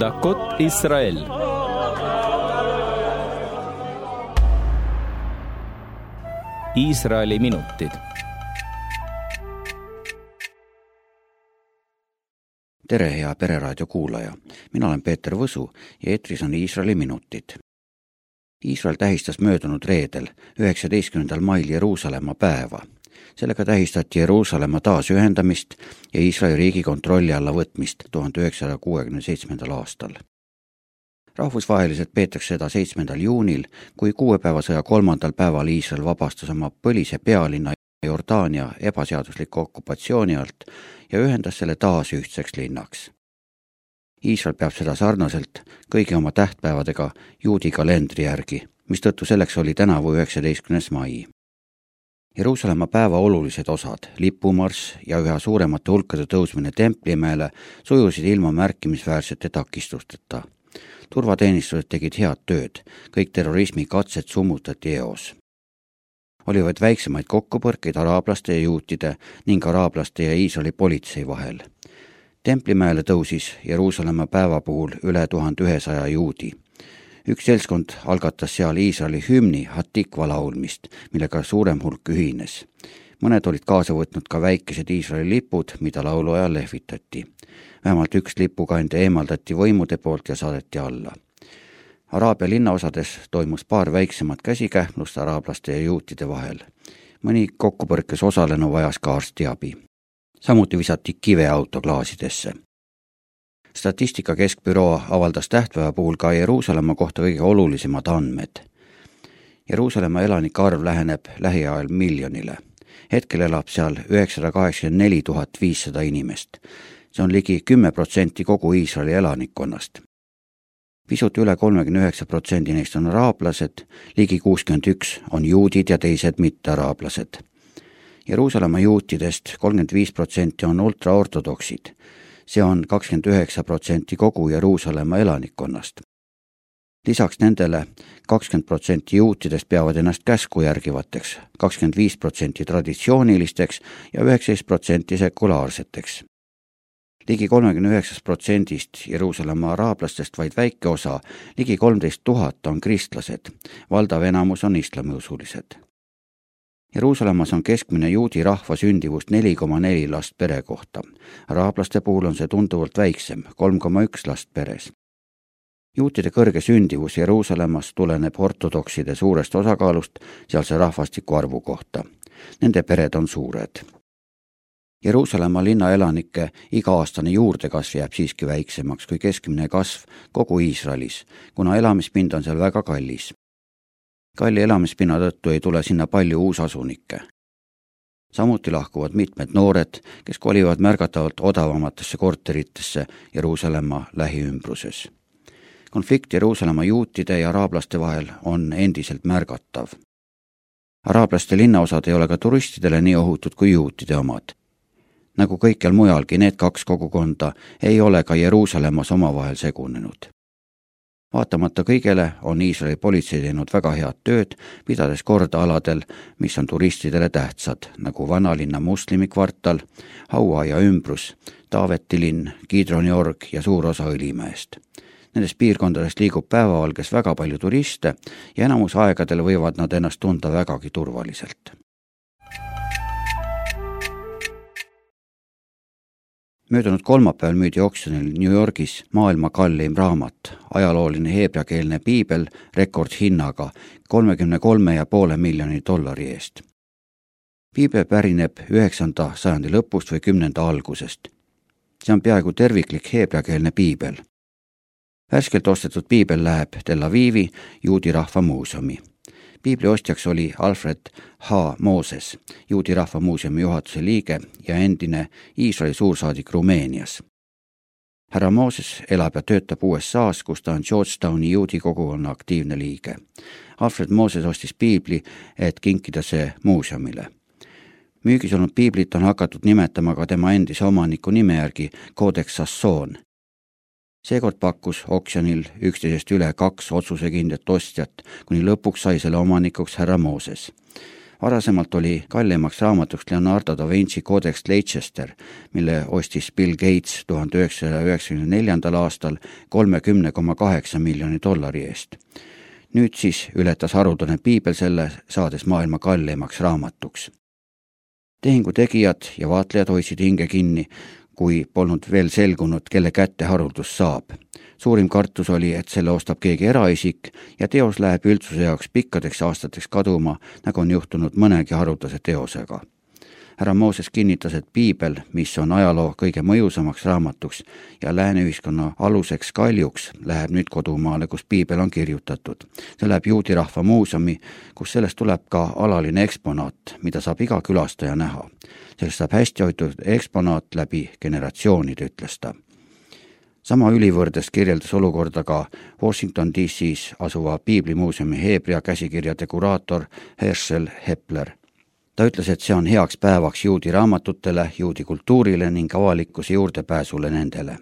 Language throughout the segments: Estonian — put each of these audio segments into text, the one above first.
דקות ישראל Iisraeli minutid. tere, hea Pereraadio kuulaja, mina olen Peeter Võsu ja eetris on Iisraeli minutid. Iisrael tähistas möödunud reedel, üheksateistkümnendal mail Jeruusalemma päeva. sellega tähistati Jeruusalemma taasühendamist ja Iisraeli riigi kontrolli alla võtmist tuhande üheksasaja kuuekümne seitsmendal aastal rahvusvaheliselt peetakse seda seitsmendal juunil, kui kuuepäevasõja kolmandal päeval Iisrael vabastas oma põlise pealinna Jordaania ebaseadusliku okupatsiooni alt ja ühendas selle taas ühtseks linnaks. Iisrael peab seda sarnaselt kõigi oma tähtpäevadega juudi kalendri järgi, mistõttu selleks oli tänavu üheksateistkümnes mai. Jeruusalemma päeva olulised osad, lipumarss ja üha suuremate hulkade tõusmine Templimäele sujusid ilma märkimisväärsete takistusteta turvateenistused tegid head tööd, kõik terrorismikatsed summutati eos. oli vaid väiksemaid kokkupõrkeid araablaste ja juutide ning araablaste ja Iisraeli politsei vahel. templimäele tõusis Jeruusalemma päeva puhul üle tuhande ühesaja juudi üks seltskond algatas seal Iisraeli hümni Hatikva laulmist, millega suurem hulk ühines. mõned olid kaasa võtnud ka väikesed Iisraeli lipud, mida laulu ajal lehvitati vähemalt üks lipukandja eemaldati võimude poolt ja saadeti alla. Araabia linnaosades toimus paar väiksemat käsikähmlust araablaste ja juutide vahel. mõni kokkupõrkes osalenu vajas ka arstiabi. samuti visati kive autoklaasidesse. Statistika keskbüroo avaldas tähtpäeva puhul ka Jeruusalemma kohta kõige olulisemad andmed. Jeruusalemma elanike arv läheneb lähiajal miljonile hetkel elab seal üheksasada kaheksakümmend neli tuhat viissada inimest see on ligi kümme protsenti kogu Iisraeli elanikkonnast. pisut üle kolmekümne üheksa protsendi neist on araablased, ligi kuuskümmend üks on juudid ja teised mittearaablased. Jeruusalemma juutidest kolmkümmend viis protsenti on ultraortodoksid, see on kakskümmend üheksa protsenti kogu Jeruusalemma elanikkonnast lisaks nendele kakskümmend protsenti juutidest peavad ennast käsku järgivateks, kakskümmend viis protsenti traditsioonilisteks ja üheksateist protsenti sekulaarseteks ligi kolmekümne üheksast protsendist Jeruusalemma araablastest vaid väike osa, ligi kolmteist tuhat on kristlased, valdav enamus on islamiusulised. Jeruusalemmas on keskmine juudi rahva sündivus neli koma neli last pere kohta. araablaste puhul on see tunduvalt väiksem, kolm koma üks last peres. juutide kõrge sündivus Jeruusalemmas tuleneb ortodokside suurest osakaalust sealse rahvastiku arvu kohta. Nende pered on suured Jeruusalemma linna elanike iga-aastane juurdekasv jääb siiski väiksemaks kui keskmine kasv kogu Iisraelis, kuna elamispind on seal väga kallis. Kalli elamispinna tõttu ei tule sinna palju uusasunikke. samuti lahkuvad mitmed noored, kes kolivad märgatavalt odavamatesse korteritesse Jeruusalemma lähiümbruses. konflikt Jeruusalemma juutide ja araablaste vahel on endiselt märgatav araablaste linnaosad ei ole ka turistidele nii ohutud kui juutide omad nagu kõikjal mujalgi, need kaks kogukonda ei ole ka Jeruusalemmas omavahel segunenud. Vaatamata kõigele on Iisraeli politsei teinud väga head tööd, pidades korda aladel, mis on turistidele tähtsad, nagu vanalinna moslemikvartal, Haua ja ümbrus, Taaveti linn, Kidroni org ja suur osa Õlimäest Nendest piirkondadest liigub päevavalges väga palju turiste ja enamus aegadel võivad nad ennast tunda vägagi turvaliselt möödunud kolmapäeval müüdi oksjonil New Yorgis maailma kalleim raamat, ajalooline heebreakeelne piibel rekordhinnaga kolmekümne kolme ja poole miljoni dollari eest. piibel pärineb üheksanda sajandi lõpust või kümnenda algusest. see on peaaegu terviklik heebreakeelne piibel. värskelt ostetud piibel läheb Tel Avivi juudi rahva muuseumi piibli ostjaks oli Alfred H. Mooses, Juudi Rahva Muuseumi juhatuse liige ja endine Iisraeli suursaadik Rumeenias. härra Mooses elab ja töötab USA-s, kus ta on Georgetowni juudi kogukonna aktiivne liige. Alfred Mooses ostis piibli, et kinkida see muuseumile müügis olnud piiblit on hakatud nimetama ka tema endise omaniku nime järgi Codex Sassoon seekord pakkus oksjonil üksteisest üle kaks otsusekindlat ostjat, kuni lõpuks sai selle omanikuks härra Mooses. varasemalt oli kallimaks raamatuks Leonardo da Vinci Codex Leicester, mille ostis Bill Gates tuhande üheksasaja üheksakümne neljandal aastal kolmekümne koma kaheksa miljoni dollari eest. nüüd siis ületas haruldane piibel selle, saades maailma kallimaks raamatuks. tehingu tegijad ja vaatlejad hoidsid hinge kinni, kui polnud veel selgunud, kelle kätte haruldus saab suurim kartus oli, et selle ostab keegi eraisik ja teos läheb üldsuse jaoks pikkadeks aastateks kaduma, nagu on juhtunud mõnegi haruldase teosega. Härra Mooses kinnitas, et piibel, mis on ajaloo kõige mõjusamaks raamatuks ja lääne ühiskonna aluseks kaljuks, läheb nüüd kodumaale, kus piibel on kirjutatud. see läheb juudi rahva muuseumi, kus sellest tuleb ka alaline eksponaat, mida saab iga külastaja näha. sellest saab hästi hoitud eksponaat läbi generatsioonide, ütles ta sama ülivõrdes kirjeldas olukorda ka Washington DC-s asuva piiblimuuseumi Heebrea käsikirjade kuraator Herschel Hepler. Ta ütles, et see on heaks päevaks juudi raamatutele, juudi kultuurile ning avalikkuse juurdepääsule nendele.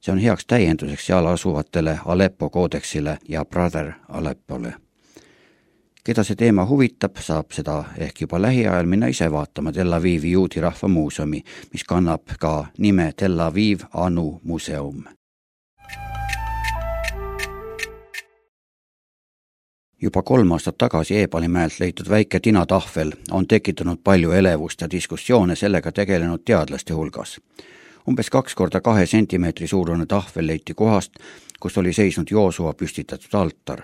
see on heaks täienduseks seal asuvatele Aleppo koodeksile ja Brother Aleppole keda see teema huvitab, saab seda ehk juba lähiajal minna ise vaatama Tel Avivi juudi rahva muuseumi, mis kannab ka nime Tel Aviv Anu muuseum. Juba kolm aastat tagasi Eepali mäelt leitud väike tinatahvel on tekitanud palju elevust ja diskussioone sellega tegelenud teadlaste hulgas umbes kaks korda kahe sentimeetri suurune tahvel leiti kohast, kus oli seisnud Joosua püstitatud altar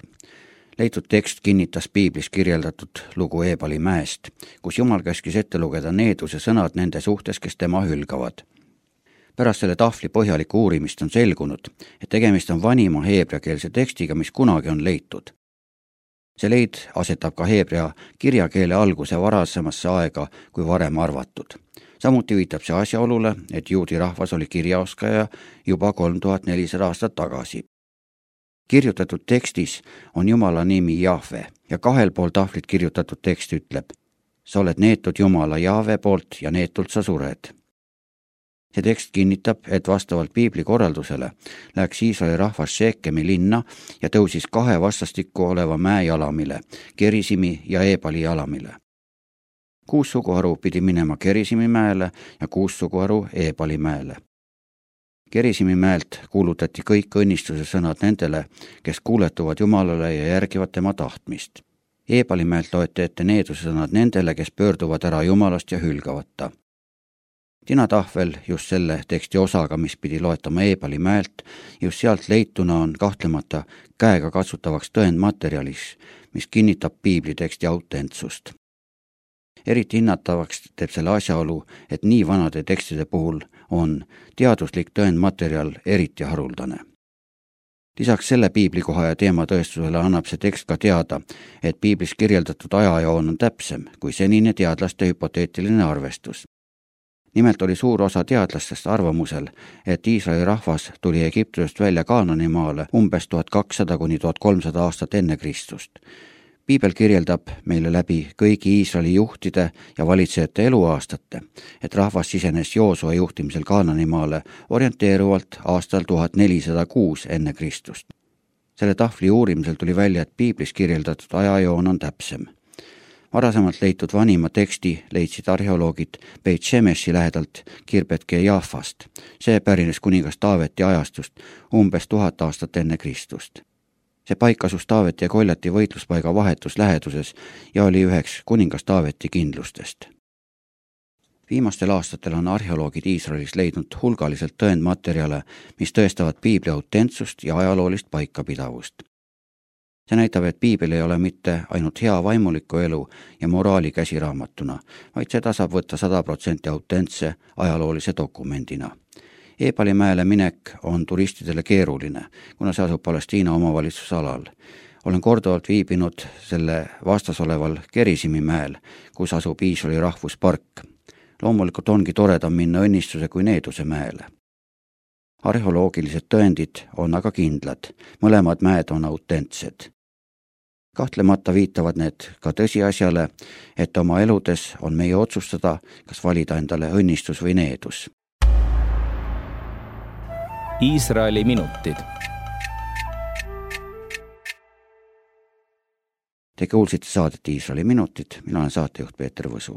leitud tekst kinnitas piiblis kirjeldatud lugu Eebali mäest, kus Jumal käskis ette lugeda needuse sõnad nende suhtes, kes tema hülgavad. pärast selle tahvli põhjalikku uurimist on selgunud, et tegemist on vanima heebreakeelse tekstiga, mis kunagi on leitud. See leid asetab ka heebrea kirjakeele alguse varasemasse aega kui varem arvatud samuti viitab see asjaolule, et juudi rahvas oli kirjaoskaja juba kolm tuhat nelisada aastat tagasi kirjutatud tekstis on Jumala nimi Jahve ja kahel pool tahvlit kirjutatud tekst ütleb, sa oled neetud Jumala Jahve poolt ja neetult sa sured. See tekst kinnitab, et vastavalt piibli korraldusele läks Iisraeli rahvas Šeekemi linna ja tõusis kahe vastastikku oleva mäe jalamile, Gerisimi ja Eebali jalamile. kuus suguharu pidi minema Gerisimi mäele ja kuus suguharu Eebali mäele Kerisimi mäelt kuulutati kõik õnnistuse sõnad nendele, kes kuuletuvad Jumalale ja järgivad tema tahtmist. Eebali mäelt loeti ette needuse sõnad nendele, kes pöörduvad ära Jumalast ja hülgavad ta. Tina Tahvel just selle teksti osaga, mis pidi loetama Eebali mäelt, just sealt leituna on kahtlemata käegakatsutavaks tõendmaterjaliks, mis kinnitab piibliteksti autentsust eriti hinnatavaks teeb selle asjaolu, et nii vanade tekstide puhul on teaduslik tõendmaterjal eriti haruldane. lisaks selle piiblikoha ja teema tõestusele annab see tekst ka teada, et piiblis kirjeldatud ajajoon on täpsem kui senine teadlaste hüpoteetiline arvestus nimelt oli suur osa teadlastest arvamusel, et Iisraeli rahvas tuli Egiptusest välja Kaananimaale umbes tuhat kakssada kuni tuhat kolmsada aastat enne Kristust piibel kirjeldab meile läbi kõigi Iisraeli juhtide ja valitsejate eluaastate, et rahvas sisenes Joosua juhtimisel Kaananimaale orienteeruvalt aastal tuhat nelisada kuus enne Kristust. selle tahvli uurimisel tuli välja, et piiblis kirjeldatud ajajoon on täpsem. Varasemalt leitud vanima teksti leidsid arheoloogid Beit Shemeshi lähedalt Kirbetke Jaafast. see pärines kuningas Taaveti ajastust umbes tuhat aastat enne Kristust see paik asus Taaveti ja Koljati võitluspaiga vahetus läheduses ja oli üheks kuningas Taaveti kindlustest. viimastel aastatel on arheoloogid Iisraelis leidnud hulgaliselt tõendmaterjale, mis tõestavad piibli autentsust ja ajaloolist paikapidavust. See näitab, et piibel ei ole mitte ainult hea vaimuliku elu ja moraali käsiraamatuna, vaid seda saab võtta sada protsenti autentse ajaloolise dokumendina Eepalimäele minek on turistidele keeruline, kuna see asub Palestiina omavalitsusalal. olen korduvalt viibinud selle vastas oleval Gerisimi mäel, kus asub Iisraeli rahvuspark. loomulikult ongi toredam minna Õnnistuse kui Needuse mäele. arheoloogilised tõendid on aga kindlad, mõlemad mäed on autentsed kahtlemata viitavad need ka tõsiasjale, et oma eludes on meie otsustada, kas valida endale õnnistus või needus. Iisraeli minutid. Te kuulsite saadet Iisraeli minutid, mina olen saatejuht Peeter Võsu